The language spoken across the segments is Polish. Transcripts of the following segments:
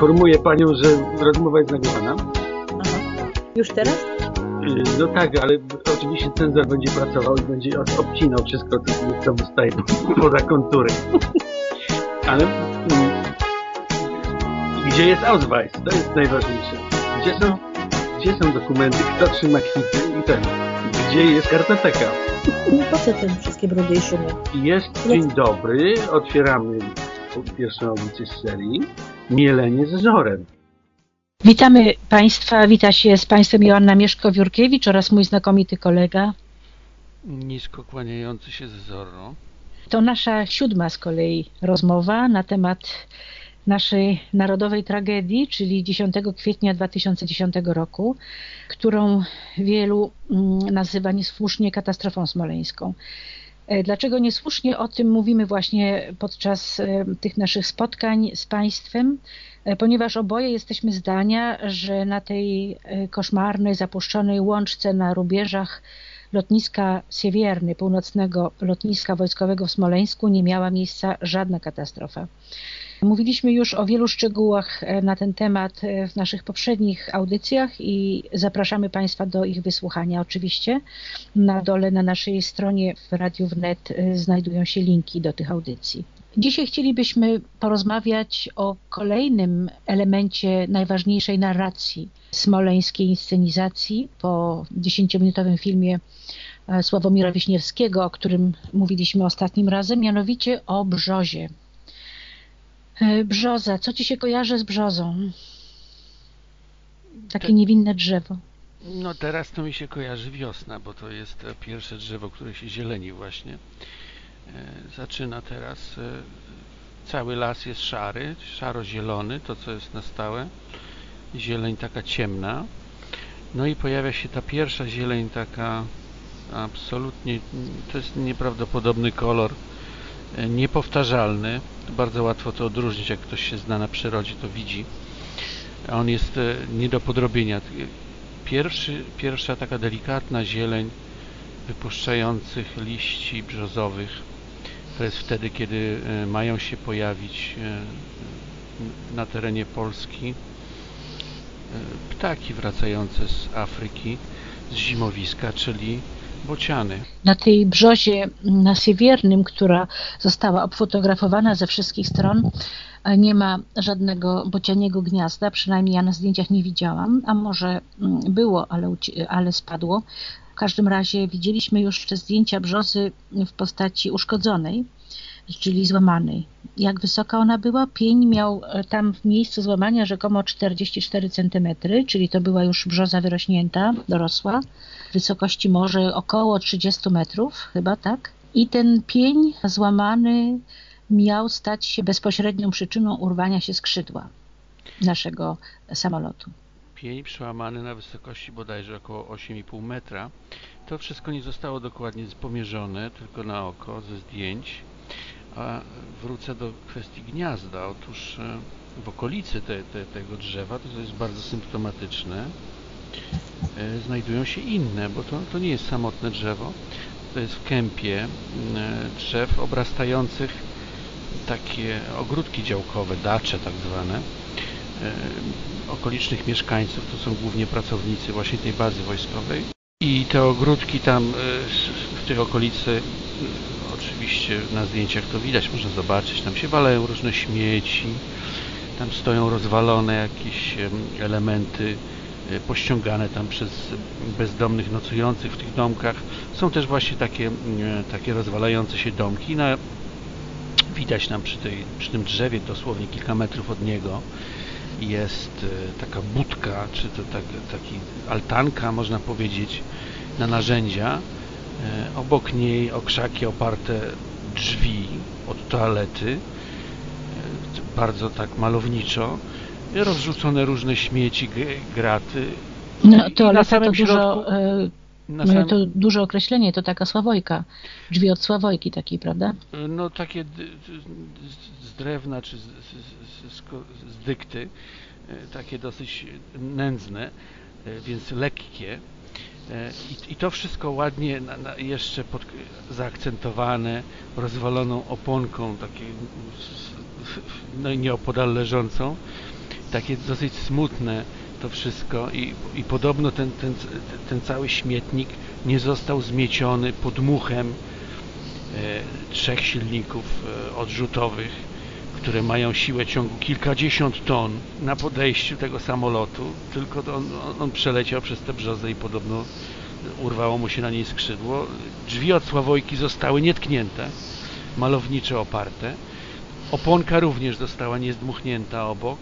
informuję panią, że rozmowa jest nagrywana. Aha. Już teraz? No tak, ale oczywiście cenzor będzie pracował i będzie obcinał wszystko, co, co wystaje poza kontury. Ale mm, gdzie jest Ausweis? To jest najważniejsze. Gdzie są, gdzie są dokumenty, kto trzyma kwity i ten. Gdzie jest kartoteka? Po co te wszystkie brudy i szumy? Jest dzień dobry, otwieramy pierwszą audycję z serii Mielenie z żorem. Witamy Państwa, wita się z Państwem Joanna Mieszko-Wiórkiewicz oraz mój znakomity kolega. Nisko kłaniający się z Zorro. To nasza siódma z kolei rozmowa na temat naszej narodowej tragedii, czyli 10 kwietnia 2010 roku, którą wielu mm, nazywa niesłusznie katastrofą smoleńską. E, Dlaczego niesłusznie o tym mówimy właśnie podczas e, tych naszych spotkań z Państwem? E, Ponieważ oboje jesteśmy zdania, że na tej koszmarnej, zapuszczonej łączce na rubieżach lotniska Siewierny, północnego lotniska wojskowego w Smoleńsku nie miała miejsca żadna katastrofa. Mówiliśmy już o wielu szczegółach e, na ten temat e, w naszych poprzednich audycjach i zapraszamy Państwa do ich wysłuchania oczywiście. Na dole na naszej stronie w Radiu Wnet e, znajdują się linki do tych audycji. Dzisiaj chcielibyśmy porozmawiać o kolejnym elemencie najważniejszej narracji smoleńskiej inscenizacji po dziesięciominutowym filmie Sławomira Wiśniewskiego, o którym mówiliśmy ostatnim razem, mianowicie o brzozie. E, Brzoza, co ci się kojarzy z brzozą? Takie Te- niewinne drzewo. No teraz to mi się kojarzy wiosna, bo to jest e, pierwsze drzewo, które się zieleni właśnie. E, Zaczyna teraz. Cały las jest szary, szaro-zielony, to co jest na stałe. Zieleń taka ciemna. No i pojawia się ta pierwsza zieleń taka absolutnie, to jest nieprawdopodobny kolor, niepowtarzalny. Bardzo łatwo to odróżnić, jak ktoś się zna na przyrodzie, to widzi. On jest e, nie do podrobienia. Pierwszy, pierwsza taka delikatna zieleń wypuszczających liści brzozowych. To jest wtedy, kiedy e, mają się pojawić e, na terenie Polski ptaki wracające z Afryki, z zimowiska, czyli bociany. na tej brzozie na Siewiernym, która została obfotografowana ze wszystkich stron, nie ma żadnego bocianiego gniazda, przynajmniej ja na zdjęciach nie widziałam, a może mm, było, ale, ale spadło. W każdym razie widzieliśmy już te zdjęcia brzozy w postaci uszkodzonej, czyli złamanej. Jak wysoka ona była? Pień miał e, tam w miejscu złamania rzekomo 44 cm, czyli to była już brzoza wyrośnięta, dorosła wysokości może około 30 metrów, chyba tak. I ten pień złamany miał stać się bezpośrednią przyczyną urwania się skrzydła naszego samolotu. Pień przełamany na wysokości bodajże około 8,5 metra. To wszystko nie zostało dokładnie pomierzone, tylko na oko ze zdjęć. A wrócę do kwestii gniazda. Otóż e, w okolicy te, te, tego drzewa, to jest bardzo symptomatyczne, znajdują się inne, bo to, to nie jest samotne drzewo. To jest w kępie e, drzew obrastających takie ogródki działkowe, dacze tak zwane e, okolicznych mieszkańców, to są głównie pracownicy właśnie tej bazy wojskowej. I te ogródki tam e, w tych okolicy, e, oczywiście na zdjęciach to widać, można zobaczyć, tam się walają różne śmieci, tam stoją rozwalone jakieś em, elementy e, pościągane tam przez bezdomnych nocujących w tych domkach. Są też właśnie takie, e, takie rozwalające się domki. Na, widać nam przy, tej, przy tym drzewie dosłownie kilka metrów od niego jest e, taka budka, czy to tak, taki altanka, można powiedzieć, na narzędzia. E, Obok niej okrzaki oparte drzwi od toalety, bardzo tak malowniczo, rozrzucone różne śmieci, graty. No, I na toaleta to samym dużo, środku- e, Na samym, to duże określenie, to taka Sławojka, drzwi od Sławojki takiej, prawda? No takie z- drewna czy z, z, z, z, dykty, e, takie dosyć nędzne, e, więc lekkie. E, I, I, to wszystko ładnie na, na jeszcze pod, zaakcentowane rozwaloną oponką, takie, no nieopodal leżącą. Takie dosyć smutne to wszystko i, i podobno ten, ten, ten cały śmietnik nie został zmieciony podmuchem e, trzech silników e, odrzutowych, które mają siłę ciągu kilkadziesiąt ton na podejściu tego samolotu, tylko on, on przeleciał przez te brzozę i podobno urwało mu się na niej skrzydło. Drzwi od Sławojki zostały nietknięte, malownicze oparte. Oponka również została niezdmuchnięta obok,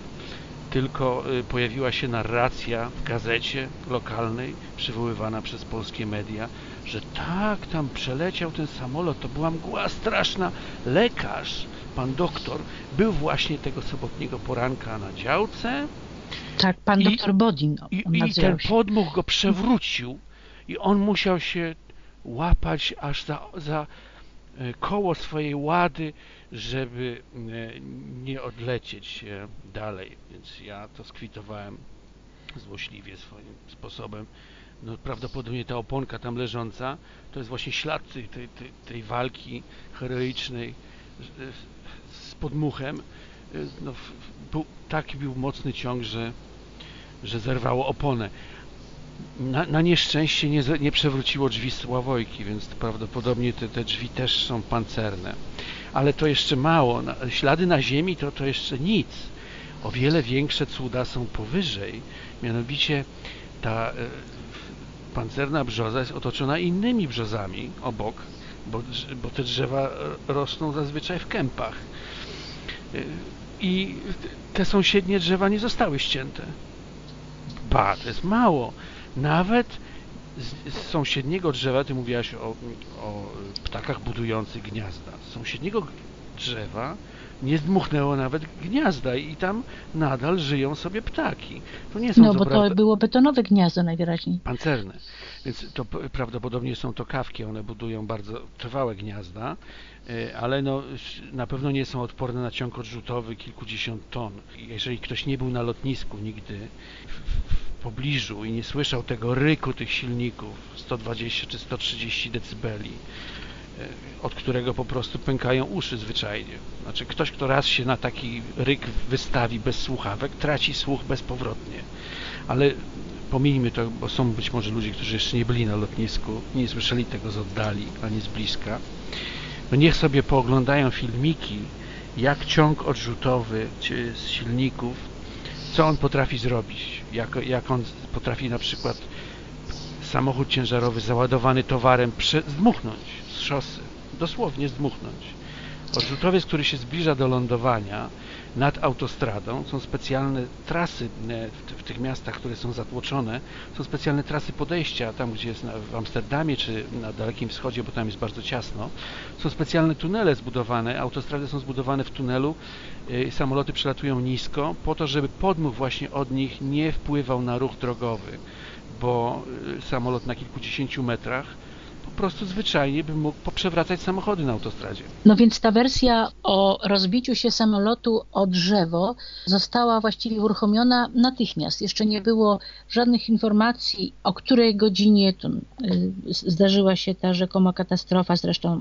tylko y, pojawiła się narracja w gazecie lokalnej, przywoływana przez polskie media, że tak, tam przeleciał ten samolot, to była mgła straszna. Lekarz, pan doktor, był właśnie tego sobotniego poranka na działce. Tak, pan i, doktor Bodin. I, i ten podmuch go przewrócił i on musiał się łapać aż za, za koło swojej łady, żeby e, nie odlecieć dalej. Więc ja to skwitowałem złośliwie swoim sposobem. No, prawdopodobnie ta oponka tam leżąca to jest właśnie ślad tej, tej, tej walki heroicznej z podmuchem. E, no, był, taki był mocny ciąg, że, że zerwało oponę na, na nieszczęście nie, nie, przewróciło drzwi Sławojki, więc prawdopodobnie te, te drzwi też są pancerne. Ale to jeszcze mało. Ślady na ziemi to, to jeszcze nic. O wiele większe cuda są powyżej. Mianowicie ta e, pancerna brzoza jest otoczona innymi brzozami obok, bo, bo te drzewa rosną zazwyczaj w kępach. E, I te sąsiednie drzewa nie zostały ścięte. Ba, to jest mało nawet z, z sąsiedniego drzewa, ty mówiłaś o, o ptakach budujących gniazda, z sąsiedniego drzewa nie zdmuchnęło nawet gniazda i tam nadal żyją sobie ptaki. To nie są no, bo to było betonowe gniazdo najwyraźniej. Pancerne. Więc to prawdopodobnie są to kawki, one budują bardzo trwałe gniazda, e, ale no, na pewno nie są odporne na ciąg odrzutowy kilkudziesiąt ton. Jeżeli ktoś nie był na lotnisku nigdy w pobliżu i nie słyszał tego ryku tych silników 120 czy 130 decybeli, e, od którego po prostu pękają uszy zwyczajnie. Znaczy ktoś, kto raz się na taki ryk wystawi bez słuchawek, traci słuch bezpowrotnie. Ale pomijmy to, bo są być może ludzie, którzy jeszcze nie byli na lotnisku, nie słyszeli tego z oddali, ani z bliska. No niech sobie pooglądają filmiki, jak ciąg odrzutowy z silników, co on potrafi zrobić, jak, jak on potrafi na przykład samochód ciężarowy załadowany towarem zdmuchnąć z szosy, dosłownie zdmuchnąć. Odrzutowiec, który się zbliża do lądowania, nad autostradą. Są specjalne trasy e, w, tych miastach, które są zatłoczone. Są specjalne trasy podejścia, tam gdzie jest w Amsterdamie czy na Dalekim Wschodzie, bo tam jest bardzo ciasno. Są specjalne tunele zbudowane, autostrady są zbudowane w tunelu. E, samoloty przelatują nisko po to, żeby podmuch właśnie od nich nie wpływał na ruch drogowy, bo e, samolot na kilkudziesięciu metrach prostu zwyczajnie bym mógł poprzewracać samochody na autostradzie. No więc ta wersja o rozbiciu się samolotu o drzewo została właściwie uruchomiona natychmiast. Jeszcze nie było żadnych informacji, o której godzinie to, y, zdarzyła się ta rzekoma katastrofa. Zresztą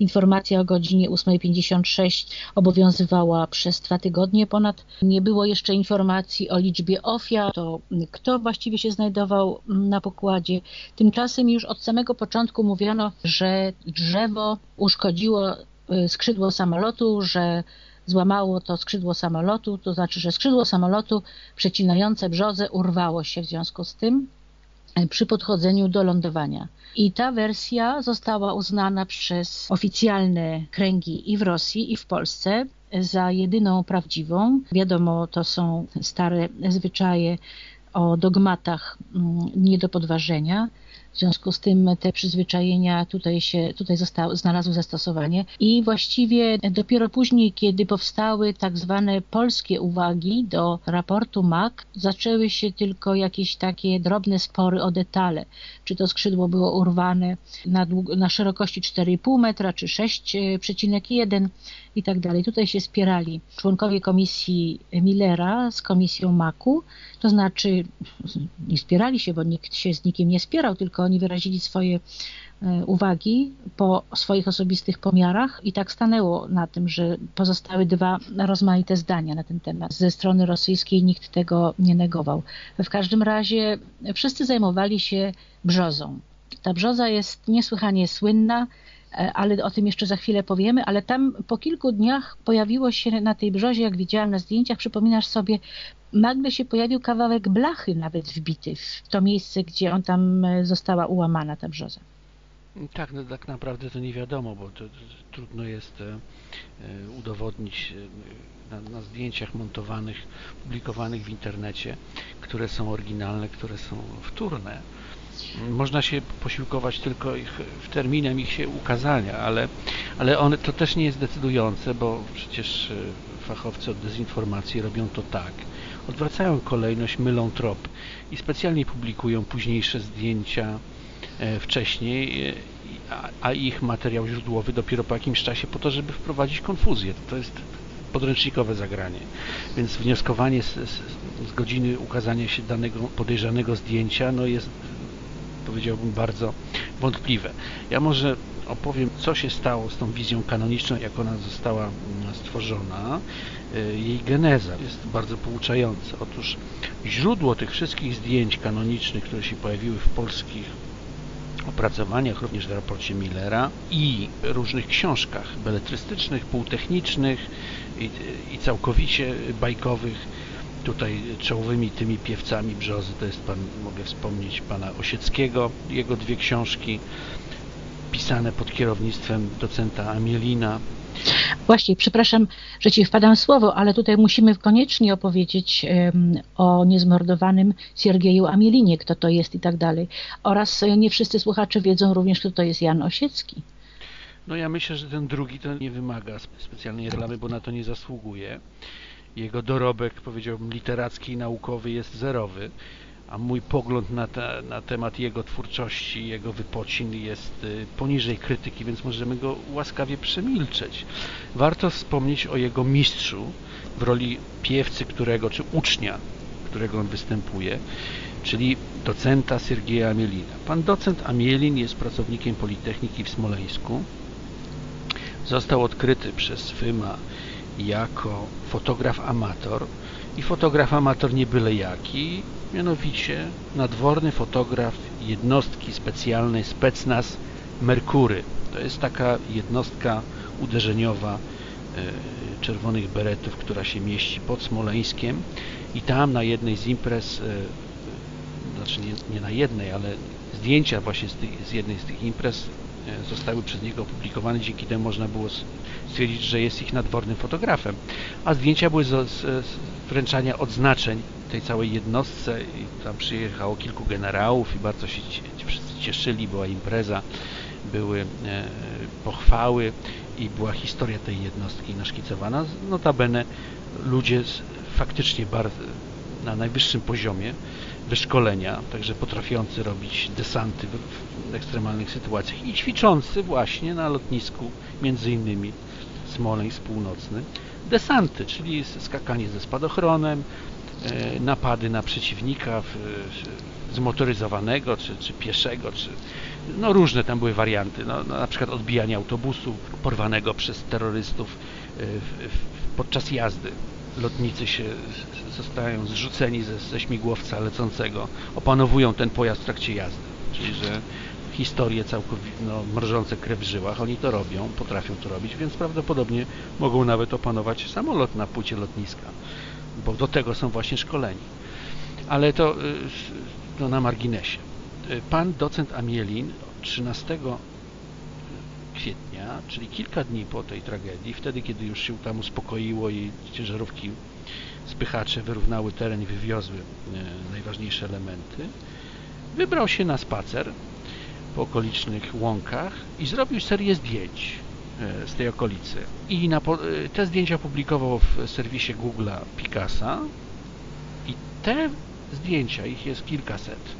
informacja o godzinie 8.56 obowiązywała przez dwa tygodnie ponad. Nie było jeszcze informacji o liczbie ofiar, to kto właściwie się znajdował na pokładzie. Tymczasem już od samego początku mówiono, że drzewo uszkodziło y, skrzydło samolotu, że złamało to skrzydło samolotu, to znaczy, że skrzydło samolotu przecinające brzozę urwało się w związku z tym y, przy podchodzeniu do lądowania. I ta wersja została uznana przez oficjalne kręgi i w Rosji, i w Polsce za jedyną prawdziwą. Wiadomo, to są stare zwyczaje o dogmatach mm, nie do podważenia. W związku z tym te przyzwyczajenia tutaj się, tutaj zostały, znalazły zastosowanie i właściwie dopiero później, kiedy powstały tak zwane polskie uwagi do raportu MAC, zaczęły się tylko jakieś takie drobne spory o detale. Czy to skrzydło było urwane na, na szerokości 4,5 metra, czy 6,1 i tak dalej. Tutaj się spierali członkowie komisji Millera z komisją Maku, to znaczy nie spierali się, bo nikt się z nikim nie spierał, tylko oni wyrazili swoje e, uwagi po swoich osobistych pomiarach i tak stanęło na tym, że pozostały dwa rozmaite zdania na ten temat. Ze strony rosyjskiej nikt tego nie negował. W każdym razie wszyscy zajmowali się brzozą. Ta brzoza jest niesłychanie słynna, ale o tym jeszcze za chwilę powiemy, ale tam po kilku dniach pojawiło się na tej brzozie, jak widziałam na zdjęciach, przypominasz sobie, nagle się pojawił kawałek blachy nawet wbity w to miejsce, gdzie on tam e, została ułamana, ta brzoza. Tak, no tak naprawdę to nie wiadomo, bo to, to trudno jest e, e udowodnić na, na, zdjęciach montowanych, publikowanych w internecie, które są oryginalne, które są wtórne można się posiłkować tylko ich, terminem ich się ukazania, ale, ale one, to też nie jest decydujące, bo przecież e, fachowcy od dezinformacji robią to tak. Odwracają kolejność, mylą trop i specjalnie publikują późniejsze zdjęcia e, wcześniej, e, a, a ich materiał źródłowy dopiero po jakimś czasie po to, żeby wprowadzić konfuzję. To jest podręcznikowe zagranie. Więc wnioskowanie z, z, z godziny ukazania się danego podejrzanego zdjęcia no jest powiedziałbym bardzo wątpliwe. Ja może opowiem, co się stało z tą wizją kanoniczną, jak ona została mm, stworzona. Y, jej geneza jest bardzo pouczająca. Otóż źródło tych wszystkich zdjęć kanonicznych, które się pojawiły w polskich opracowaniach, również w raporcie Millera i różnych książkach beletrystycznych, półtechnicznych i, i całkowicie bajkowych, tutaj czołowymi tymi piewcami brzozy to jest pan, mogę wspomnieć pana Osieckiego, jego dwie książki pisane pod kierownictwem docenta Amielina. Właśnie, przepraszam, że ci wpadam słowo, ale tutaj musimy koniecznie opowiedzieć um, o niezmordowanym Siergieju Amielinie, kto to jest i tak dalej. Oraz e, nie wszyscy słuchacze wiedzą również, kto to jest Jan Osiecki. No ja myślę, że ten drugi to nie wymaga specjalnej reklamy, bo na to nie zasługuje jego dorobek, powiedziałbym, literacki i naukowy jest zerowy, a mój pogląd na, na temat jego twórczości, jego wypocin jest y, poniżej krytyki, więc możemy go łaskawie przemilczeć. Warto wspomnieć o jego mistrzu w roli piewcy, którego, czy ucznia, którego on występuje, czyli docenta Siergieja Amielina. Pan docent Amielin jest pracownikiem Politechniki w Smoleńsku. Został odkryty przez FYMA jako fotograf amator i fotograf amator nie byle jaki, mianowicie nadworny fotograf jednostki specjalnej Specnaz Merkury. To jest taka jednostka uderzeniowa e, czerwonych beretów, która się mieści pod Smoleńskiem i tam na jednej z imprez, e, znaczy nie, nie na jednej, ale zdjęcia właśnie z, tych, z jednej z tych imprez zostały przez niego opublikowane, dzięki temu można było stwierdzić, że jest ich nadwornym fotografem. A zdjęcia były z, z wręczania odznaczeń tej całej jednostce i tam przyjechało kilku generałów i bardzo się wszyscy cieszyli, była impreza, były e, pochwały i była historia tej jednostki naszkicowana. Notabene ludzie faktycznie bardzo, na najwyższym poziomie wyszkolenia, także potrafiący robić desanty w, ekstremalnych sytuacjach i ćwiczący właśnie na lotnisku między innymi Smoleńsk Północny, desanty, czyli skakanie ze spadochronem, e, napady na przeciwnika zmotoryzowanego, czy, czy pieszego, czy no różne tam były warianty, no, no na przykład odbijanie autobusu porwanego przez terrorystów e, podczas jazdy. Lotnicy się zostają zrzuceni ze, ze śmigłowca lecącego, opanowują ten pojazd w trakcie jazdy, czyli że historie całkowicie no, mrożące krew w żyłach. Oni to robią, potrafią to robić, więc prawdopodobnie mogą nawet opanować samolot na płycie lotniska, bo do tego są właśnie szkoleni. Ale to y, no, na marginesie. Y, pan docent Amielin 13 kwietnia, czyli kilka dni po tej tragedii, wtedy kiedy już się tam uspokoiło i ciężarówki spychacze wyrównały teren i wywiozły y, najważniejsze elementy, wybrał się na spacer po okolicznych łąkach i zrobił serię zdjęć e, z tej okolicy. I na, e, te zdjęcia publikował w serwisie Google'a Picasa i te zdjęcia, ich jest kilkaset,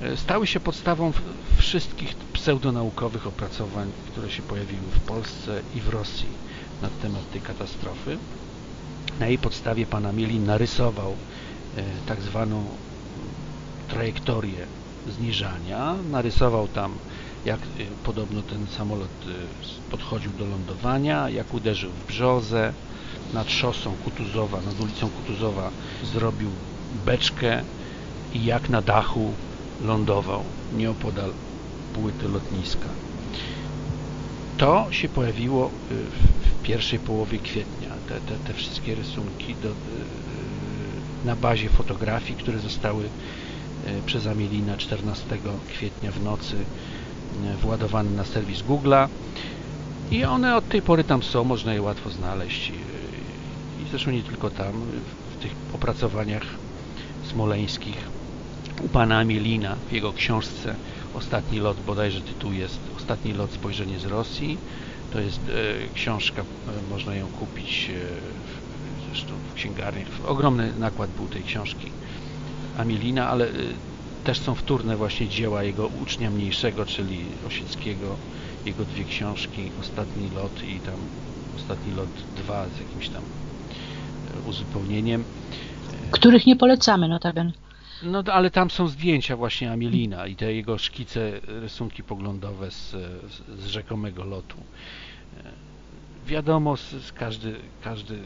e, stały się podstawą wszystkich pseudonaukowych opracowań, które się pojawiły w Polsce i w Rosji na temat tej katastrofy. Na jej podstawie pan Amielin narysował e, tak zwaną trajektorię zniżania, narysował tam jak y, podobno ten samolot y, podchodził do lądowania, jak uderzył w brzozę, nad szosą Kutuzowa, nad ulicą Kutuzowa zrobił beczkę i jak na dachu lądował nieopodal płyty lotniska. To się pojawiło y, w pierwszej połowie kwietnia, te, te, te wszystkie rysunki do, na bazie fotografii, które zostały przez Amielina 14 kwietnia w nocy władowane na serwis Google'a. I one od tej pory tam są, można je łatwo znaleźć. I zresztą nie tylko tam, w tych opracowaniach smoleńskich u pana Amielina w jego książce Ostatni lot, bodajże tytuł jest Ostatni lot, spojrzenie z Rosji to jest e, książka, e, można ją kupić e, zresztą w księgarniach, ogromny nakład był tej książki Amielina, ale też są wtórne właśnie dzieła jego ucznia mniejszego, czyli Osieckiego, jego dwie książki, Ostatni lot i tam Ostatni lot 2 z jakimś tam e, uzupełnieniem. Których nie polecamy notabene. No ale tam są zdjęcia właśnie Amielina i te jego szkice, rysunki poglądowe z, z rzekomego lotu. E, wiadomo, każdy, każdy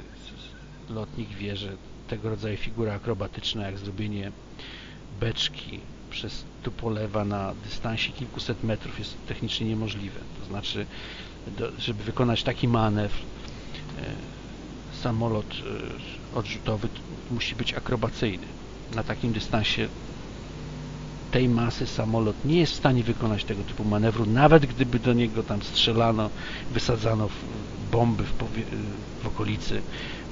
lotnik wie, że tego rodzaju figura akrobatyczna, jak zrobienie beczki przez tupolewa na dystansie kilkuset metrów jest technicznie niemożliwe. To znaczy, do, żeby wykonać taki manewr, e, samolot e, odrzutowy musi być akrobacyjny. Na takim dystansie tej masy samolot nie jest w stanie wykonać tego typu manewru, nawet gdyby do niego tam strzelano, wysadzano bomby w, w okolicy,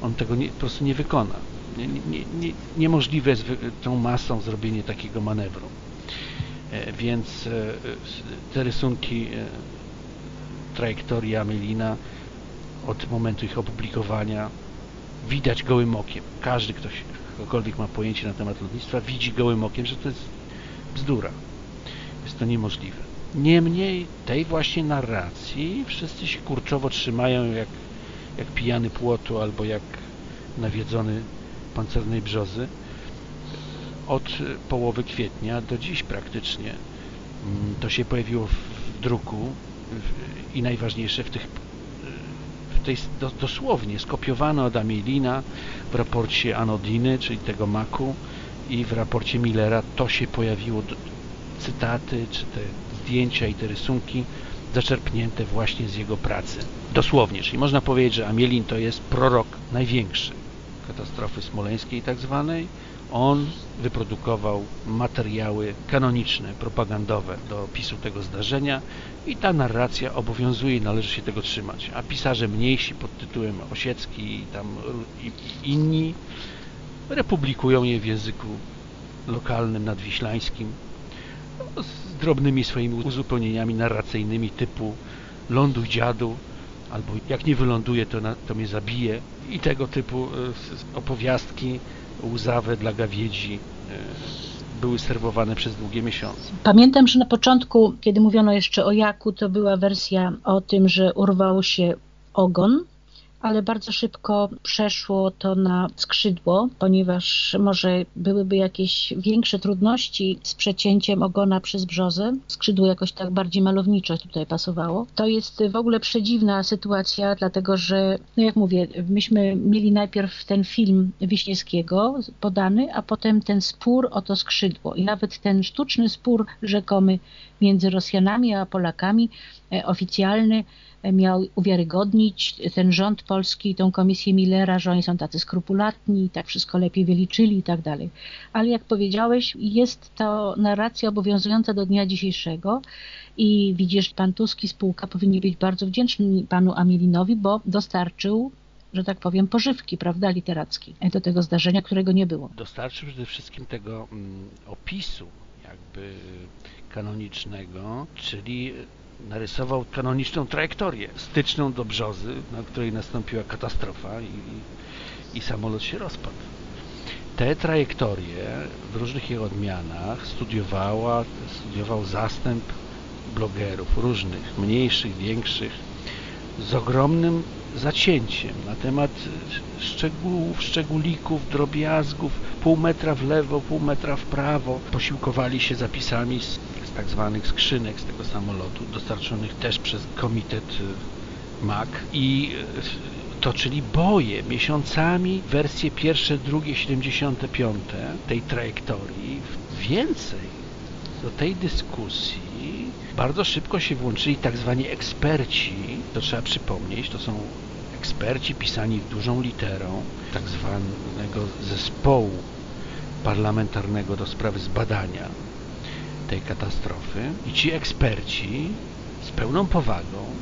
on tego nie, po prostu nie wykona nie, nie, nie, niemożliwe jest tą masą zrobienie takiego manewru. E, więc e, te rysunki e, trajektorii Amelina od momentu ich opublikowania widać gołym okiem. Każdy, ktoś ktokolwiek ma pojęcie na temat lotnictwa, widzi gołym okiem, że to jest bzdura. Jest to niemożliwe. Niemniej tej właśnie narracji wszyscy się kurczowo trzymają jak, jak pijany płotu albo jak nawiedzony pancernej brzozy od połowy kwietnia do dziś praktycznie. Mm, to się pojawiło w druku i najważniejsze w tych w tej, dosłownie skopiowano od Amielina w raporcie Anodiny, czyli tego maku i w raporcie Millera to się pojawiło cytaty, czy te zdjęcia i te rysunki zaczerpnięte właśnie z jego pracy. Dosłownie, czyli można powiedzieć, że Amielin to jest prorok największy katastrofy smoleńskiej tak zwanej, on wyprodukował materiały kanoniczne, propagandowe do opisu tego zdarzenia i ta narracja obowiązuje i należy się tego trzymać. A pisarze mniejsi pod tytułem Osiecki i tam i, i inni republikują je w języku lokalnym, nadwiślańskim no, z drobnymi swoimi uzupełnieniami narracyjnymi typu lądu dziadu albo jak nie wyląduje to, na, to mnie zabije i tego typu e, opowiastki łzawe dla gawiedzi e, były serwowane przez długie miesiące. Pamiętam, że na początku, kiedy mówiono jeszcze o Jaku, to była wersja o tym, że urwał się ogon ale bardzo szybko przeszło to na skrzydło, ponieważ może byłyby jakieś większe trudności z przecięciem ogona przez brzozę. Skrzydło jakoś tak bardziej malowniczo tutaj pasowało. To jest w ogóle przedziwna sytuacja, dlatego że, no jak mówię, myśmy mieli najpierw ten film Wiśniewskiego podany, a potem ten spór o to skrzydło. I nawet ten sztuczny spór rzekomy między Rosjanami a Polakami, e, oficjalny, miał uwiarygodnić ten rząd polski, tą komisję Millera, że oni są tacy skrupulatni, tak wszystko lepiej wyliczyli i tak dalej. Ale jak powiedziałeś, jest to narracja obowiązująca do dnia dzisiejszego i widzisz, pan Tuski, spółka powinni być bardzo wdzięczni panu Amilinowi, bo dostarczył że tak powiem, pożywki, prawda, literackiej do tego zdarzenia, którego nie było. Dostarczył przede wszystkim tego mm, opisu jakby kanonicznego, czyli narysował kanoniczną trajektorię styczną do Brzozy, na której nastąpiła katastrofa i, i samolot się rozpadł. Te trajektorie w różnych ich odmianach studiowała, studiował zastęp blogerów różnych, mniejszych, większych, z ogromnym zacięciem na temat szczegółów, szczególików, drobiazgów, pół metra w lewo, pół metra w prawo. Posiłkowali się zapisami z, tak zwanych skrzynek z tego samolotu, dostarczonych też przez komitet y, MAC i y, toczyli boje miesiącami, wersje pierwsze, drugie, 75 tej trajektorii. Więcej do tej dyskusji bardzo szybko się włączyli tak zwani eksperci, to trzeba przypomnieć, to są eksperci pisani dużą literą tak zwanego zespołu parlamentarnego do sprawy zbadania tej katastrofy i ci eksperci z pełną powagą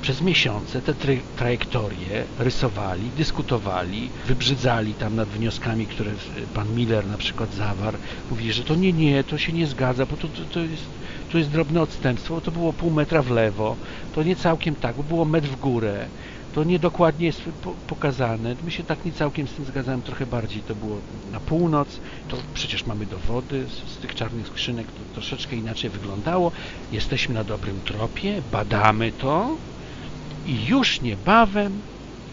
przez miesiące te tra trajektorie rysowali, dyskutowali, wybrzydzali tam nad wnioskami, które pan Miller na przykład zawarł. Mówi, że to nie, nie, to się nie zgadza, bo to, to, to jest tu jest drobne odstępstwo, to było pół metra w lewo, to nie całkiem tak, bo było metr w górę, to niedokładnie jest pokazane. My się tak nie całkiem z tym zgadzałem, trochę bardziej to było na północ, to przecież mamy dowody z, tych czarnych skrzynek, to troszeczkę inaczej wyglądało. Jesteśmy na dobrym tropie, badamy to i już niebawem,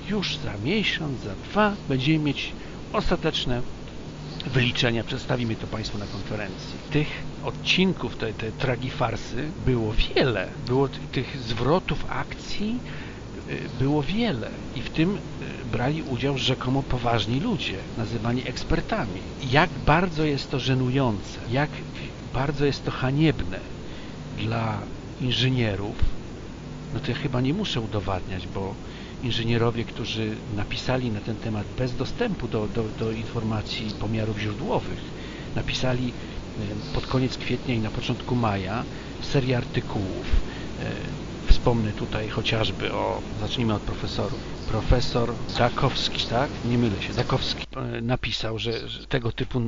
już za miesiąc, za dwa będziemy mieć ostateczne wyliczenia. Przedstawimy to Państwu na konferencji. Tych odcinków tej, tej tragifarsy było wiele. Było tych zwrotów akcji było wiele i w tym y, brali udział rzekomo poważni ludzie, nazywani ekspertami. Jak bardzo jest to żenujące, jak bardzo jest to haniebne dla inżynierów, no to ja chyba nie muszę udowadniać, bo inżynierowie, którzy napisali na ten temat bez dostępu do, do, do informacji pomiarów źródłowych, napisali e, pod koniec kwietnia i na początku maja serię artykułów. E, wspomnę tutaj chociażby o, zacznijmy od profesorów. Profesor Zakowski, tak? Nie mylę się, Zakowski e, napisał, że, że tego typu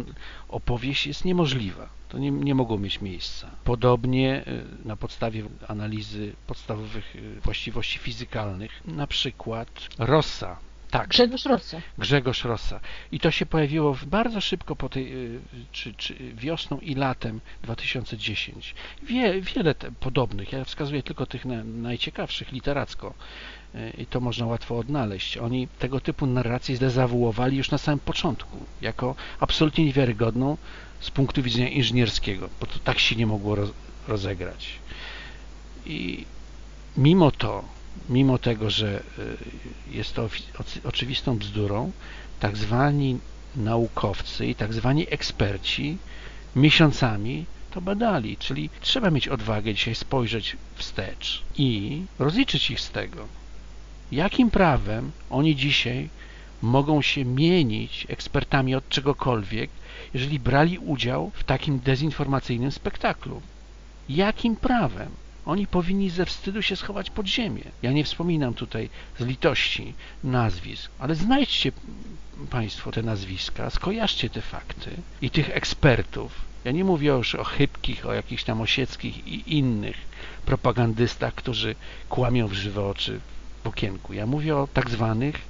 opowieść jest niemożliwa to nie, nie mogło mieć miejsca. Podobnie y, na podstawie analizy podstawowych y, właściwości fizykalnych, na przykład Rossa, tak. Grzegorz Rossa. Grzegorz Rossa. I to się pojawiło bardzo szybko po tej, y, czy, czy wiosną i latem 2010. Wie, wiele te, podobnych, ja wskazuję tylko tych na, najciekawszych literacko i to można łatwo odnaleźć. Oni tego typu narrację zdezawuowali już na samym początku, jako absolutnie niewiarygodną, z punktu widzenia inżynierskiego, bo to tak się nie mogło rozegrać. I mimo to, mimo tego, że y, jest to oczywistą bzdurą, tak zwani naukowcy i tak zwani eksperci miesiącami to badali, czyli trzeba mieć odwagę dzisiaj spojrzeć wstecz i rozliczyć ich z tego. Jakim prawem oni dzisiaj mogą się mienić ekspertami od czegokolwiek, jeżeli brali udział w takim dezinformacyjnym spektaklu. Jakim prawem? Oni powinni ze wstydu się schować pod ziemię. Ja nie wspominam tutaj z litości nazwisk, ale znajdźcie Państwo te nazwiska, skojarzcie te fakty i tych ekspertów. Ja nie mówię już o chybkich, o jakichś tam osieckich i innych propagandystach, którzy kłamią w żywe oczy w okienku. Ja mówię o tak zwanych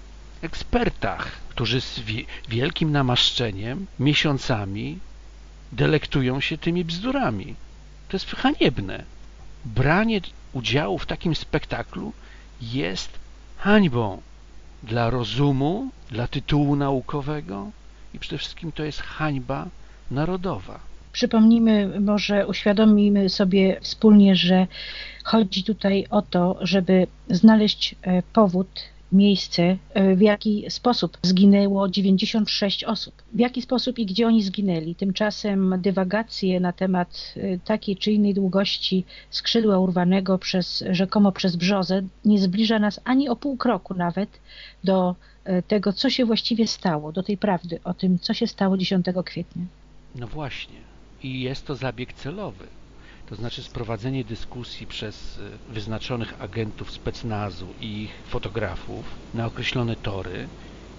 ekspertach, którzy z wielkim namaszczeniem miesiącami delektują się tymi bzdurami. To jest haniebne. Branie udziału w takim spektaklu jest hańbą dla rozumu, dla tytułu naukowego i przede wszystkim to jest hańba narodowa. Przypomnijmy, może uświadomimy sobie wspólnie, że chodzi tutaj o to, żeby znaleźć e, powód miejsce, e, w jaki sposób zginęło 96 osób. W jaki sposób i gdzie oni zginęli. Tymczasem dywagacje na temat e, takiej czy innej długości skrzydła urwanego przez, rzekomo przez brzozę nie zbliża nas ani o pół kroku nawet do e, tego, co się właściwie stało, do tej prawdy o tym, co się stało 10 kwietnia. No właśnie. I jest to zabieg celowy to znaczy sprowadzenie dyskusji przez e, wyznaczonych agentów specnazu i ich fotografów na określone tory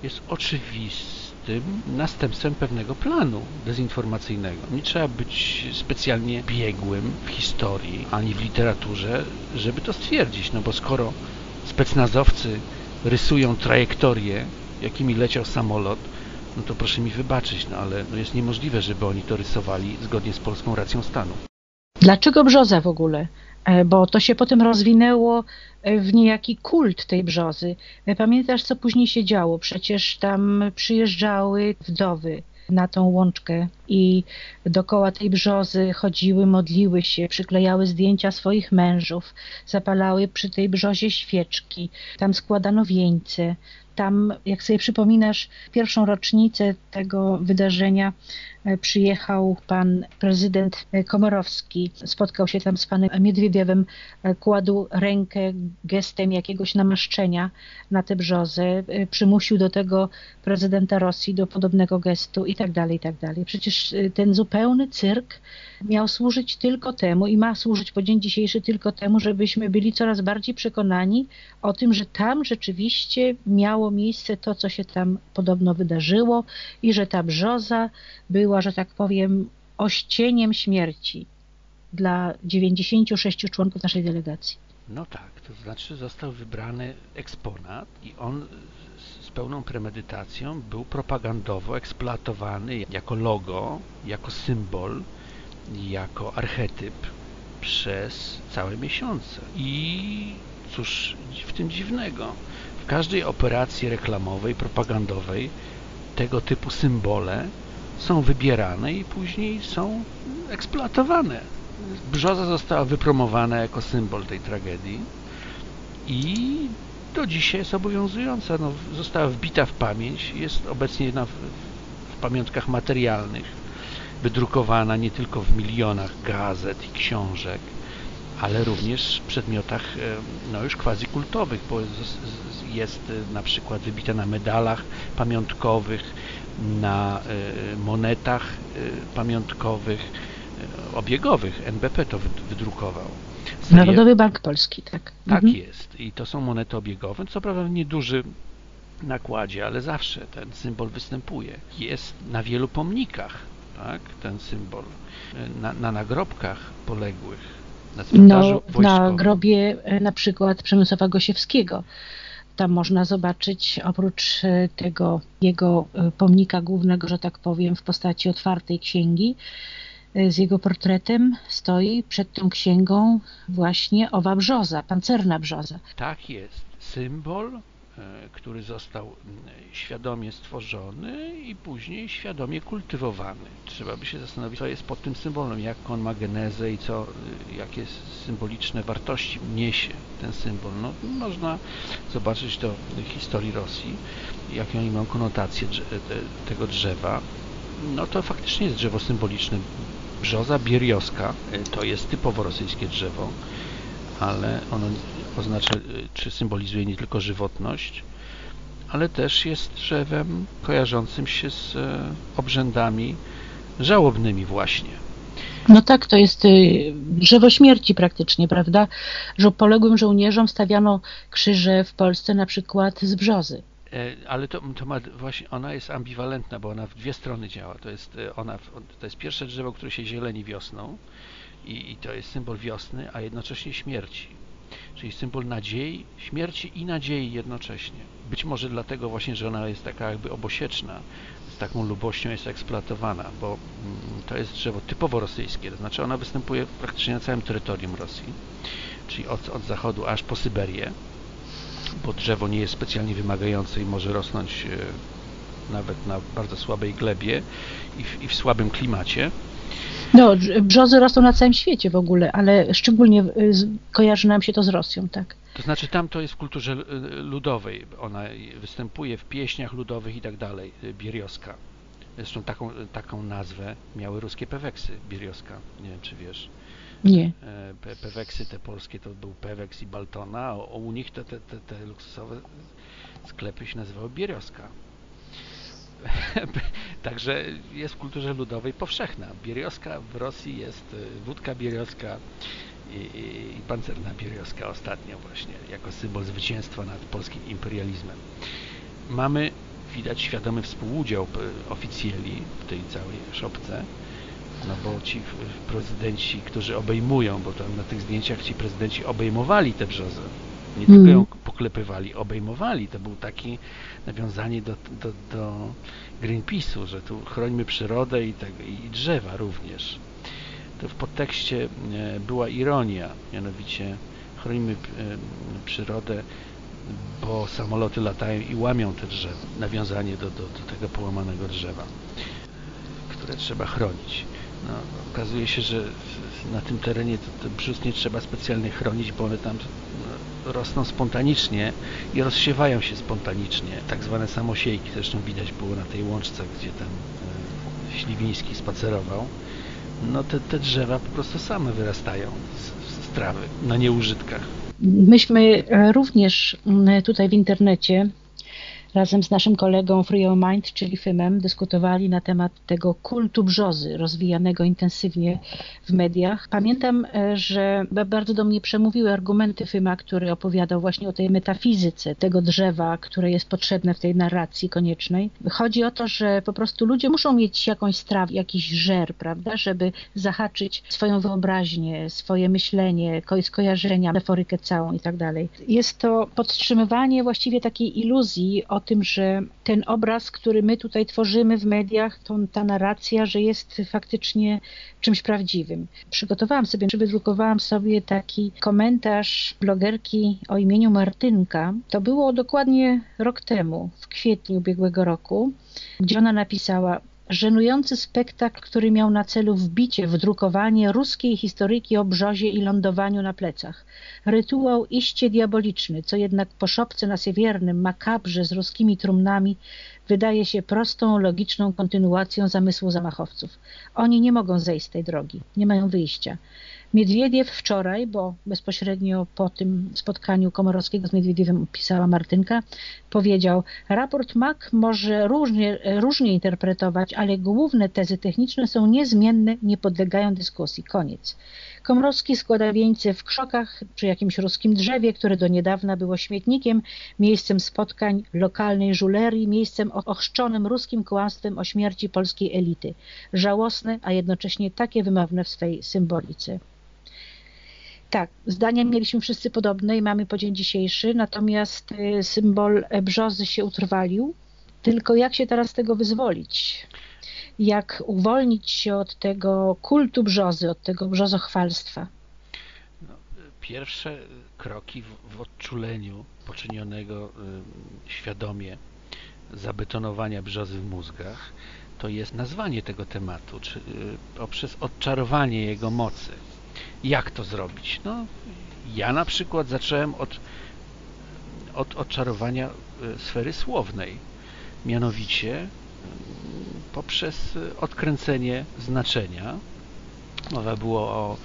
jest oczywistym następstwem pewnego planu dezinformacyjnego. Nie trzeba być specjalnie biegłym w historii ani w literaturze, żeby to stwierdzić, no bo skoro specnazowcy rysują trajektorię, jakimi leciał samolot, no to proszę mi wybaczyć, no ale no jest niemożliwe, żeby oni to rysowali zgodnie z polską racją stanu. Dlaczego brzoza w ogóle? e, bo to się potem rozwinęło e, w niejaki kult tej brzozy. E, Pamiętasz, co później się działo? Przecież tam przyjeżdżały wdowy na tą łączkę i dokoła tej brzozy chodziły, modliły się, przyklejały zdjęcia swoich mężów, zapalały przy tej brzozie świeczki, tam składano wieńce. Tam, jak sobie przypominasz, pierwszą rocznicę tego wydarzenia przyjechał pan prezydent e, Komorowski, spotkał się tam z panem Miedwiediewem, e, kładł rękę gestem jakiegoś namaszczenia na tę brzozę, e, przymusił do tego prezydenta Rosji do podobnego gestu i tak dalej, i tak dalej. Przecież e, ten zupełny cyrk miał służyć tylko temu i ma służyć po dzień dzisiejszy tylko temu, żebyśmy byli coraz bardziej przekonani o tym, że tam rzeczywiście miało miejsce to, co się tam podobno wydarzyło i że ta brzoza była, że tak powiem, ościeniem śmierci dla 96 członków naszej delegacji. No tak, to znaczy został wybrany eksponat i on z pełną premedytacją był propagandowo eksploatowany jako logo, jako symbol, jako archetyp przez całe miesiące. I cóż w tym dziwnego? W każdej operacji reklamowej, propagandowej tego typu symbole są wybierane i później są eksploatowane. Brzoza została wypromowana jako symbol tej tragedii i do dzisiaj jest obowiązująca. No, została wbita w pamięć, jest obecnie na, w pamiątkach materialnych, wydrukowana nie tylko w milionach gazet i książek, ale również w przedmiotach e, no, już quasi kultowych, bo jest e, na przykład wybita na medalach pamiątkowych, na e, monetach pamiątkowych, obiegowych. NBP to wydrukował. Narodowy Bank Polski, tak. Tak mhm. jest. I to są monety obiegowe. Co prawda w nieduży nakładzie, ale zawsze ten symbol występuje. Jest na wielu pomnikach, tak, ten symbol. Na, na nagrobkach poległych, na cmentarzu no, Na grobie e, na przykład Przemysława Gosiewskiego. Tam można zobaczyć oprócz e, tego jego e, pomnika głównego, że tak powiem, w postaci otwartej księgi, z jego portretem stoi przed tą księgą właśnie owa brzoza, pancerna brzoza. Tak jest. Symbol, który został świadomie stworzony i później świadomie kultywowany. Trzeba by się zastanowić, co jest pod tym symbolem, jak on ma genezę i co, e, jakie symboliczne wartości niesie ten symbol. No, można zobaczyć to w historii Rosji, jakie oni mają konotację tego drzewa. No to faktycznie jest drzewo symboliczne, Brzoza bierioska to jest typowo rosyjskie drzewo, ale ono oznacza, y, czy symbolizuje nie tylko żywotność, ale też jest drzewem kojarzącym się z y, obrzędami żałobnymi właśnie. No tak, to jest drzewo śmierci praktycznie, prawda? Że poległym żołnierzom stawiano krzyże w Polsce na przykład z brzozy. E, ale to, to ma właśnie, ona jest ambiwalentna, bo ona w dwie strony działa. To jest, e, ona, to jest pierwsze drzewo, które się zieleni wiosną i, i to jest symbol wiosny, a jednocześnie śmierci. Czyli symbol nadziei, śmierci i nadziei jednocześnie. Być może dlatego właśnie, że ona jest taka jakby obosieczna, z taką lubością jest eksploatowana, bo mm, to jest drzewo typowo rosyjskie, to znaczy ona występuje praktycznie na całym terytorium Rosji, czyli od, od zachodu aż po Syberię, bo drzewo nie jest specjalnie wymagające i może rosnąć e, nawet na bardzo słabej glebie i w, i w słabym klimacie. No, brzozy rosną na całym świecie w ogóle, ale szczególnie e, kojarzy nam się to z Rosją, tak. To znaczy tam to jest w kulturze e, ludowej, ona występuje w pieśniach ludowych i tak dalej, bierioska. Zresztą taką, taką nazwę miały ruskie peweksy, bierioska, nie wiem czy wiesz. Nie. E, Peweksy te polskie to był Peweks i Baltona, a u nich te, te, te, te luksusowe sklepy się nazywały Bierioska. Także jest w kulturze ludowej powszechna. Bierioska w Rosji jest e, wódka bierioska i, i, i pancerna bierioska ostatnio właśnie, jako symbol zwycięstwa nad polskim imperializmem. Mamy, widać, świadomy współudział e, oficjeli w tej całej szopce no bo ci prezydenci, którzy obejmują, bo tam na tych zdjęciach ci prezydenci obejmowali tę brzozę, nie tylko ją poklepywali, obejmowali. To był taki nawiązanie do, do, do Greenpeace'u, że tu chrońmy przyrodę i, i drzewa również. to w podtekście e, była ironia, mianowicie chronimy e, przyrodę, bo samoloty latają i łamią te drzewa. Nawiązanie do, do, do tego połamanego drzewa, które trzeba chronić. No, okazuje się, że na tym terenie to, to brzus nie trzeba specjalnie chronić, bo one tam no, rosną spontanicznie i rozsiewają się spontanicznie. Tak zwane samosiejki, zresztą widać było na tej łączce, gdzie ten e, Śliwiński spacerował. No te, te drzewa po prostu same wyrastają z, z trawy na nieużytkach. Myśmy e, również tutaj w internecie razem z naszym kolegą Free Mind, czyli Fymem, dyskutowali na temat tego kultu brzozy rozwijanego intensywnie w mediach. Pamiętam, e, że bardzo do mnie przemówiły argumenty Fyma, który opowiadał właśnie o tej metafizyce tego drzewa, które jest potrzebne w tej narracji koniecznej. Chodzi o to, że po prostu ludzie muszą mieć jakąś strawę, jakiś żer, prawda, żeby zahaczyć swoją wyobraźnię, swoje myślenie, skojarzenia, metaforykę całą i tak dalej. Jest to podtrzymywanie właściwie takiej iluzji o tym, że ten obraz, który my tutaj tworzymy w mediach, to, ta narracja, że jest faktycznie czymś prawdziwym. Przygotowałam sobie, czy wydrukowałam sobie taki komentarz blogerki o imieniu Martynka. To było dokładnie rok temu, w kwietniu ubiegłego roku, gdzie ona napisała żenujący spektakl, który miał na celu wbicie w drukowanie ruskiej historyki o brzozie i lądowaniu na plecach. Rytuał iście diaboliczny, co jednak po szopce na siewiernym makabrze z ruskimi trumnami wydaje się prostą, logiczną kontynuacją zamysłu zamachowców. Oni nie mogą zejść z tej drogi, nie mają wyjścia. Miedwiediew wczoraj, bo bezpośrednio po tym spotkaniu Komorowskiego z Miedwiediewem pisała Martynka, powiedział, raport MAC może różnie, różnie interpretować, ale główne tezy techniczne są niezmienne, nie podlegają dyskusji. Koniec. Komorowski składa wieńce w krzokach przy jakimś ruskim drzewie, które do niedawna było śmietnikiem, miejscem spotkań lokalnej żulerii, miejscem ochrzczonym ruskim kłamstwem o śmierci polskiej elity. Żałosne, a jednocześnie takie wymowne w swej symbolice. Tak, zdania mieliśmy wszyscy podobne i mamy po dzień dzisiejszy, natomiast y, symbol brzozy się utrwalił. Tylko jak się teraz z tego wyzwolić? Jak uwolnić się od tego kultu brzozy, od tego brzozochwalstwa? No, pierwsze kroki w, w odczuleniu poczynionego y, świadomie zabetonowania brzozy w mózgach to jest nazwanie tego tematu, czy, y, poprzez odczarowanie jego mocy. Jak to zrobić? No, ja na przykład zacząłem od, od odczarowania e, sfery słownej, mianowicie e, poprzez odkręcenie znaczenia. Mowa było o,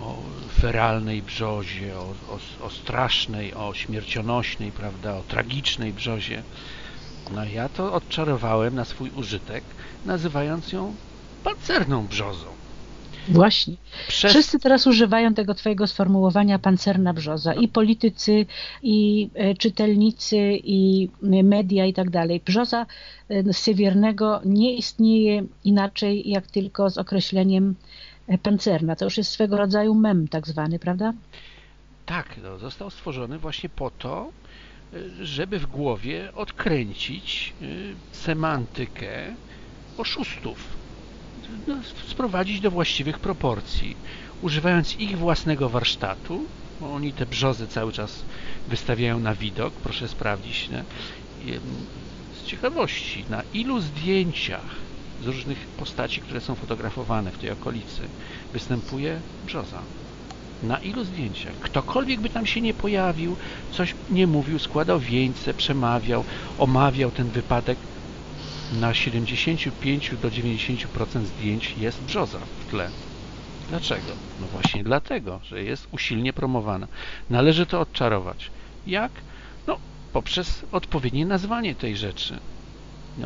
o feralnej brzozie, o, o, o, strasznej, o śmiercionośnej, prawda, o tragicznej brzozie. No ja to odczarowałem na swój użytek, nazywając ją pancerną brzozą. Właśnie. Przez... Wszyscy teraz używają tego twojego sformułowania pancerna brzoza. I politycy, i e, czytelnicy, i media i tak dalej. Brzoza e, Sywiernego nie istnieje inaczej jak tylko z określeniem e, pancerna. To już jest swego rodzaju mem tak zwany, prawda? Tak, no, został stworzony właśnie po to, żeby w głowie odkręcić semantykę oszustów no, sprowadzić do właściwych proporcji, używając ich własnego warsztatu, bo oni te brzozy cały czas wystawiają na widok, proszę sprawdzić z ciekawości, na ilu zdjęciach z różnych postaci, które są fotografowane w tej okolicy, występuje brzoza. Na ilu zdjęciach? Ktokolwiek by tam się nie pojawił, coś nie mówił, składał wieńce, przemawiał, omawiał ten wypadek, na 75 do 90% zdjęć jest brzoza w tle. Dlaczego? No właśnie dlatego, że jest usilnie promowana. Należy to odczarować. Jak? No, poprzez odpowiednie nazwanie tej rzeczy.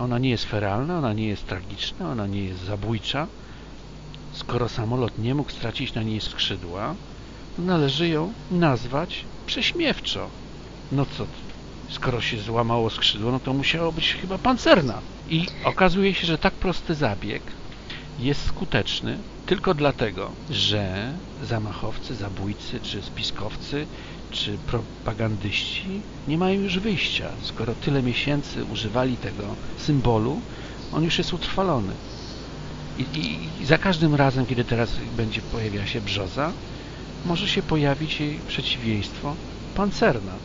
Ona nie jest feralna, ona nie jest tragiczna, ona nie jest zabójcza. Skoro samolot nie mógł stracić na niej skrzydła, należy ją nazwać prześmiewczo. No co, skoro się złamało skrzydło, no to musiało być chyba pancerna. I okazuje się, że tak prosty zabieg jest skuteczny tylko dlatego, że zamachowcy, zabójcy, czy spiskowcy, czy propagandyści nie mają już wyjścia. Skoro tyle miesięcy używali tego symbolu, on już jest utrwalony. I, i, I za każdym razem, kiedy teraz będzie pojawiała się brzoza, może się pojawić jej przeciwieństwo pancerna.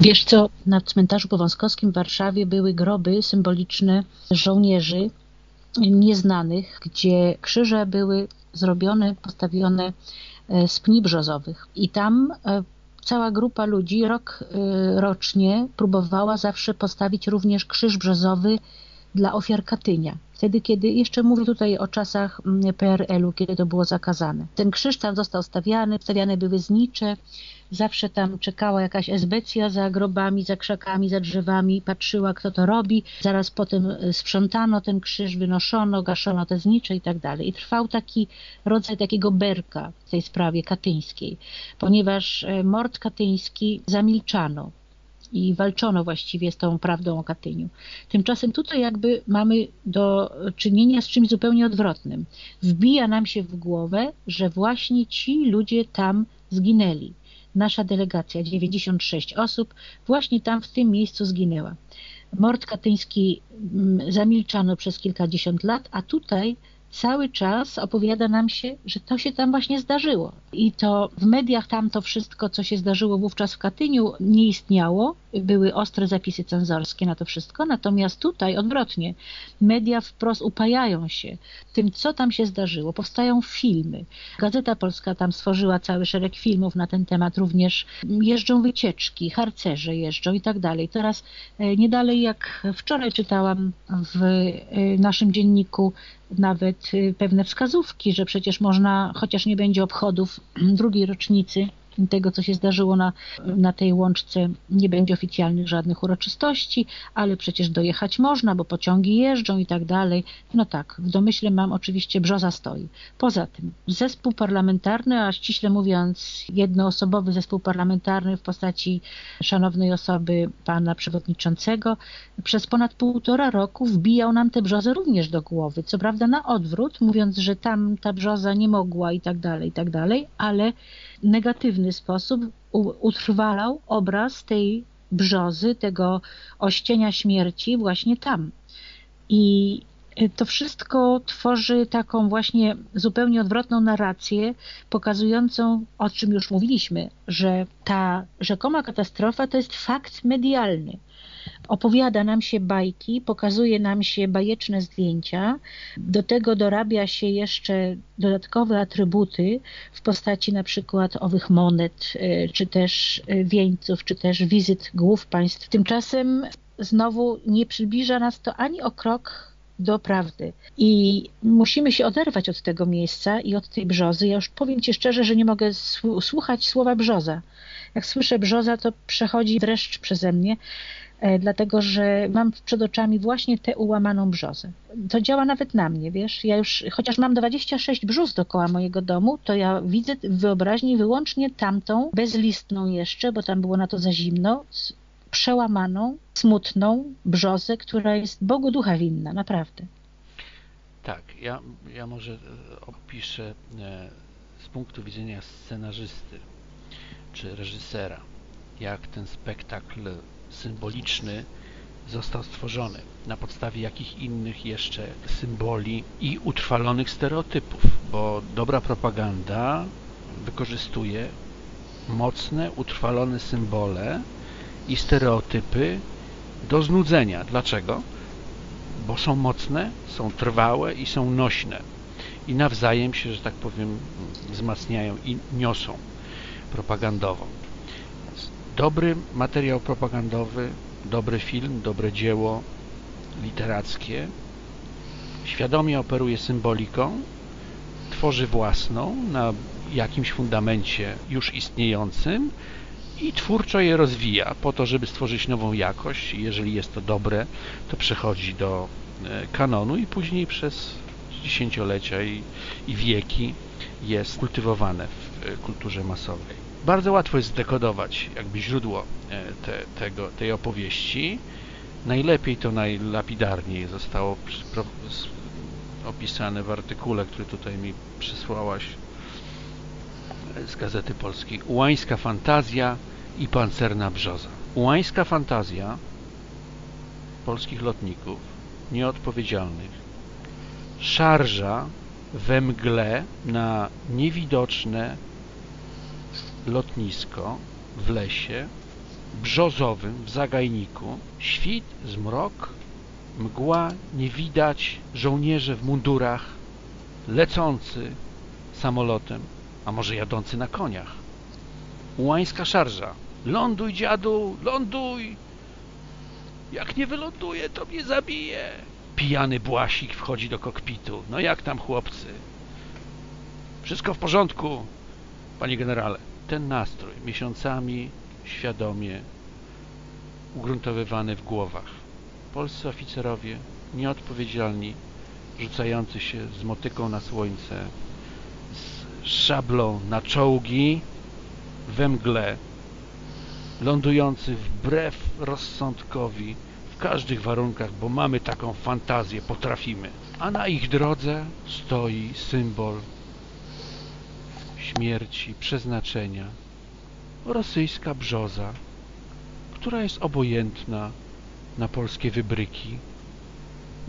Wiesz co, na cmentarzu powązkowskim w Warszawie były groby symboliczne żołnierzy nieznanych, gdzie krzyże były zrobione, postawione e, z pni brzozowych. I tam e, cała grupa ludzi rok e, rocznie próbowała zawsze postawić również krzyż brzozowy dla ofiar Katynia. Wtedy, kiedy, jeszcze mówię tutaj o czasach mm, PRL-u, kiedy to było zakazane. Ten krzyż tam został stawiany, stawiane były znicze, zawsze tam czekała jakaś esbecja za grobami, za krzakami, za drzewami, patrzyła kto to robi, zaraz potem e, sprzątano ten krzyż, wynoszono, gaszono te znicze i tak dalej. I trwał taki rodzaj takiego berka w tej sprawie katyńskiej, ponieważ e, mord katyński zamilczano i walczono właściwie z tą prawdą o Katyniu. Tymczasem tutaj jakby mamy do czynienia z czymś zupełnie odwrotnym. Wbija nam się w głowę, że właśnie ci ludzie tam zginęli. Nasza delegacja, 96 osób, właśnie tam w tym miejscu zginęła. Mord katyński mm, zamilczano przez kilkadziesiąt lat, a tutaj cały czas opowiada nam się, że to się tam właśnie zdarzyło. I to w mediach tam to wszystko, co się zdarzyło wówczas w Katyniu, nie istniało. Były ostre zapisy cenzorskie na to wszystko. Natomiast tutaj odwrotnie. Media wprost upajają się tym, co tam się zdarzyło. Powstają filmy. Gazeta Polska tam stworzyła cały szereg filmów na ten temat. Również jeżdżą wycieczki, harcerze jeżdżą i tak dalej. Teraz e, nie dalej jak wczoraj czytałam w e, naszym dzienniku nawet y, pewne wskazówki, że przecież można, chociaż nie będzie obchodów drugiej rocznicy tego, co się zdarzyło na, na tej łączce, nie będzie oficjalnych żadnych uroczystości, ale przecież dojechać można, bo pociągi jeżdżą i tak dalej. No tak, w domyśle mam oczywiście brzoza stoi. Poza tym zespół parlamentarny, a ściśle mówiąc jednoosobowy zespół parlamentarny w postaci szanownej osoby pana przewodniczącego przez ponad półtora roku wbijał nam tę brzozę również do głowy. Co prawda na odwrót, mówiąc, że tam ta brzoza nie mogła i tak dalej, i tak dalej, ale negatywny sposób utrwalał obraz tej brzozy, tego ościenia śmierci właśnie tam. I to wszystko tworzy taką właśnie zupełnie odwrotną narrację, pokazującą, o czym już mówiliśmy, że ta rzekoma katastrofa to jest fakt medialny opowiada nam się bajki, pokazuje nam się bajeczne zdjęcia, do tego dorabia się jeszcze dodatkowe atrybuty w postaci na przykład owych monet, e, czy też e, wieńców, czy też wizyt głów państw. Tymczasem znowu nie przybliża nas to ani o krok do prawdy. I musimy się oderwać od tego miejsca i od tej brzozy. Ja już powiem Ci szczerze, że nie mogę słuchać słowa brzoza. Jak słyszę brzoza, to przechodzi dreszcz przeze mnie. E, dlatego że mam przed oczami właśnie tę ułamaną brzozę. To działa nawet na mnie, wiesz, ja już, chociaż mam 26 brzus dookoła mojego domu, to ja widzę w wyobraźni wyłącznie tamtą, bezlistną jeszcze, bo tam było na to za zimno, przełamaną, smutną brzozę, która jest Bogu ducha winna, naprawdę. Tak, ja, ja może e, opiszę e, z punktu widzenia scenarzysty czy reżysera, jak ten spektakl symboliczny został stworzony, na podstawie jakich innych jeszcze symboli i utrwalonych stereotypów, bo dobra propaganda wykorzystuje mocne, utrwalone symbole i stereotypy do znudzenia. Dlaczego? Bo są mocne, są trwałe i są nośne i nawzajem się, że tak powiem, wzmacniają i niosą propagandowo dobry materiał propagandowy, dobry film, dobre dzieło literackie, świadomie operuje symboliką, tworzy własną na jakimś fundamencie już istniejącym i twórczo je rozwija po to, żeby stworzyć nową jakość. Jeżeli jest to dobre, to przechodzi do e, kanonu i później przez dziesięciolecia i, i wieki jest kultywowane w e, kulturze masowej bardzo łatwo jest zdekodować jakby źródło e, te, tego, tej opowieści. Najlepiej to najlapidarniej zostało opisane w artykule, który tutaj mi przysłałaś z Gazety Polskiej. Ułańska fantazja i pancerna brzoza. Ułańska fantazja polskich lotników nieodpowiedzialnych szarża we mgle na niewidoczne lotnisko w lesie brzozowym w zagajniku. Świt, zmrok, mgła, nie widać, żołnierze w mundurach, lecący samolotem, a może jadący na koniach. Ułańska szarża. Ląduj, dziadu, ląduj! Jak nie wyląduje, to mnie zabije. Pijany Błasik wchodzi do kokpitu. No jak tam, chłopcy? Wszystko w porządku, panie generale. Ten nastrój miesiącami świadomie ugruntowywany w głowach. Polscy oficerowie nieodpowiedzialni, rzucający się z motyką na słońce, z szablą na czołgi, we mgle, lądujący wbrew rozsądkowi w każdych warunkach, bo mamy taką fantazję, potrafimy. A na ich drodze stoi symbol śmierci, przeznaczenia, rosyjska brzoza, która jest obojętna na polskie wybryki.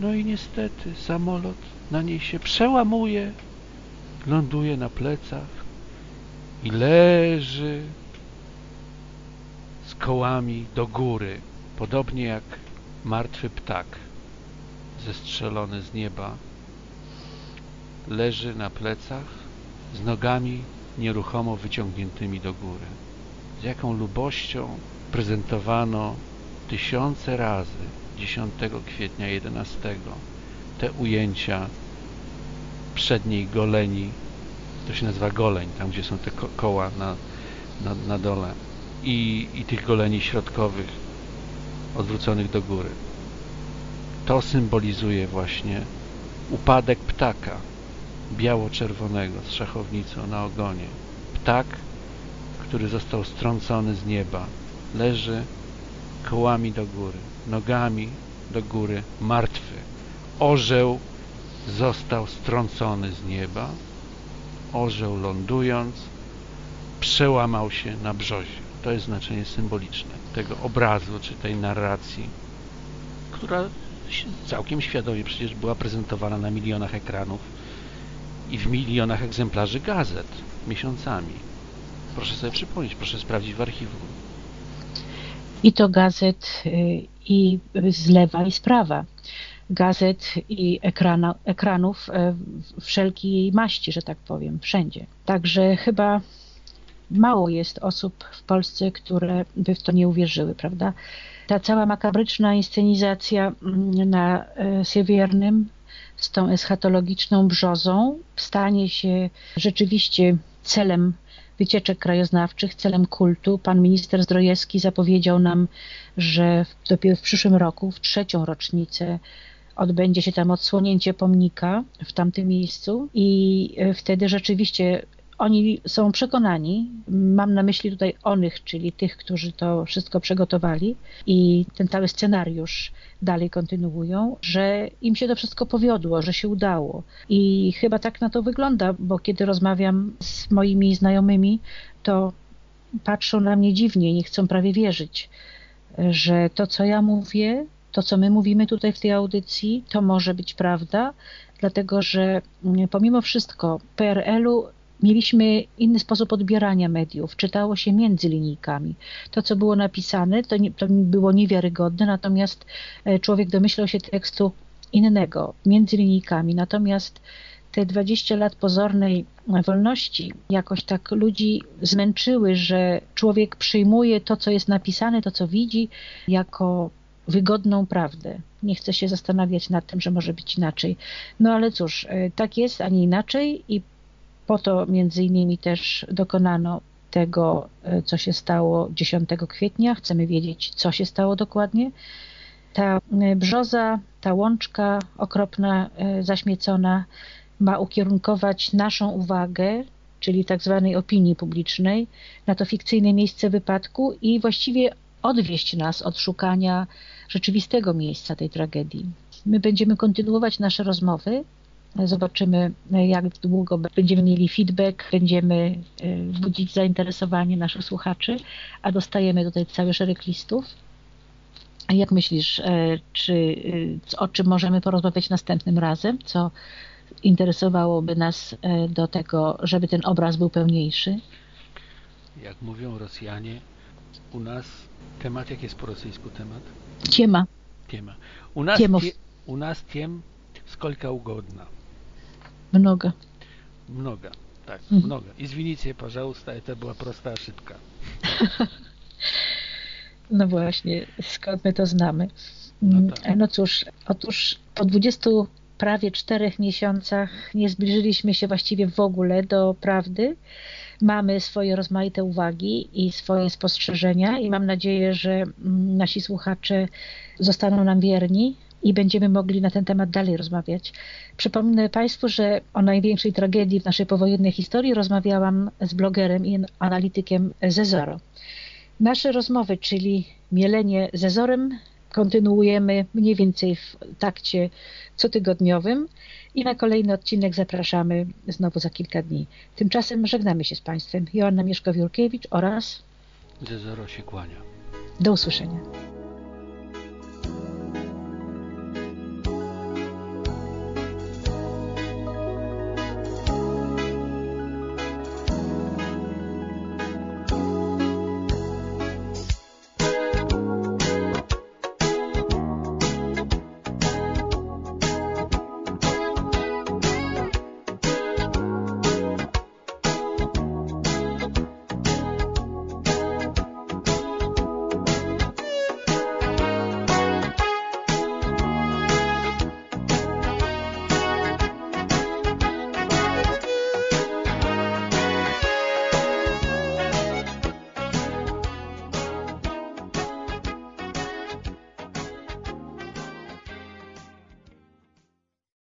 No i niestety samolot na niej się przełamuje, ląduje na plecach i leży z kołami do góry, podobnie jak martwy ptak zestrzelony z nieba. Leży na plecach z nogami nieruchomo wyciągniętymi do góry. Z jaką lubością prezentowano tysiące razy 10 kwietnia 11 te ujęcia przedniej goleni. To się nazywa goleń, tam gdzie są te ko koła na, na, na dole. I, i tych goleni środkowych odwróconych do góry. To symbolizuje właśnie upadek ptaka biało-czerwonego z szachownicą na ogonie. Ptak, który został strącony z nieba leży kołami do góry nogami do góry martwy. Orzeł został strącony z nieba. Orzeł lądując przełamał się na brzozie. To jest znaczenie symboliczne tego obrazu czy tej narracji która całkiem świadomie przecież była prezentowana na milionach ekranów i w milionach egzemplarzy gazet miesiącami proszę sobie przypomnieć, proszę sprawdzić w archiwum i to gazet y, i z lewa i z prawa gazet i ekrana, ekranów e, wszelkiej maści, że tak powiem, wszędzie. Także chyba mało jest osób w Polsce, które by w to nie uwierzyły, prawda? Ta cała makabryczna inscenizacja mm, na e, Siewiernym z tą eschatologiczną brzozą stanie się rzeczywiście celem wycieczek krajoznawczych, celem kultu. Pan minister Zdrojewski zapowiedział nam, że dopiero w przyszłym roku, w trzecią rocznicę odbędzie się tam odsłonięcie pomnika w tamtym miejscu i e, wtedy rzeczywiście oni są przekonani, mam na myśli tutaj onych, czyli tych, którzy to wszystko przygotowali i ten cały scenariusz dalej kontynuują, że im się to wszystko powiodło, że się udało. I chyba tak na to wygląda, bo kiedy rozmawiam z moimi znajomymi, to patrzą na mnie dziwnie, nie chcą prawie wierzyć, że to, co ja mówię, to, co my mówimy tutaj w tej audycji, to może być prawda, dlatego że mm, pomimo wszystko PRL-u mieliśmy inny sposób odbierania mediów. Czytało się między linijkami. To, co było napisane, to, nie, to było niewiarygodne, natomiast e, człowiek domyślał się tekstu innego, między linijkami. Natomiast te 20 lat pozornej wolności jakoś tak ludzi zmęczyły, że człowiek przyjmuje to, co jest napisane, to, co widzi, jako wygodną prawdę. Nie chce się zastanawiać nad tym, że może być inaczej. No ale cóż, e, tak jest, a nie inaczej i po to między innymi też dokonano tego, e, co się stało 10 kwietnia. Chcemy wiedzieć, co się stało dokładnie. Ta e, brzoza, ta łączka okropna, zaśmiecona ma ukierunkować naszą uwagę, czyli tak zwanej opinii publicznej, na to fikcyjne miejsce wypadku i właściwie odwieść nas od szukania rzeczywistego miejsca tej tragedii. My będziemy kontynuować nasze rozmowy. Zobaczymy, jak długo będziemy mieli feedback, będziemy e, budzić zainteresowanie naszych słuchaczy, a dostajemy tutaj cały szereg listów. Jak myślisz, e, czy, e, o czym możemy porozmawiać następnym razem? Co interesowałoby nas do tego, żeby ten obraz był pełniejszy? Jak mówią Rosjanie, u nas temat, jak jest po rosyjsku temat? Tiema. Tiema. U nas, tie, u nas tiem skolka ugodna. угодно. Mnoga. Много. Так, Мгм. много. Извините, пожалуйста, это была просто ошибка. No właśnie, skąd my to znamy? No Mm, tak. No cóż, otóż po 20 prawie czterech miesiącach nie zbliżyliśmy się właściwie w ogóle do prawdy. Mamy swoje rozmaite uwagi i swoje spostrzeżenia i mam nadzieję, że mm, nasi słuchacze zostaną nam wierni i będziemy mogli na ten temat dalej rozmawiać. Przypomnę Państwu, że o największej tragedii w naszej powojennej historii rozmawiałam z blogerem i analitykiem Zezoro. Nasze rozmowy, czyli mielenie zezorem, kontynuujemy mniej więcej w takcie cotygodniowym i na kolejny odcinek zapraszamy znowu za kilka dni. Tymczasem żegnamy się z Państwem. Joanna Mieszko-Wiórkiewicz oraz Zezoro się kłania. do usłyszenia.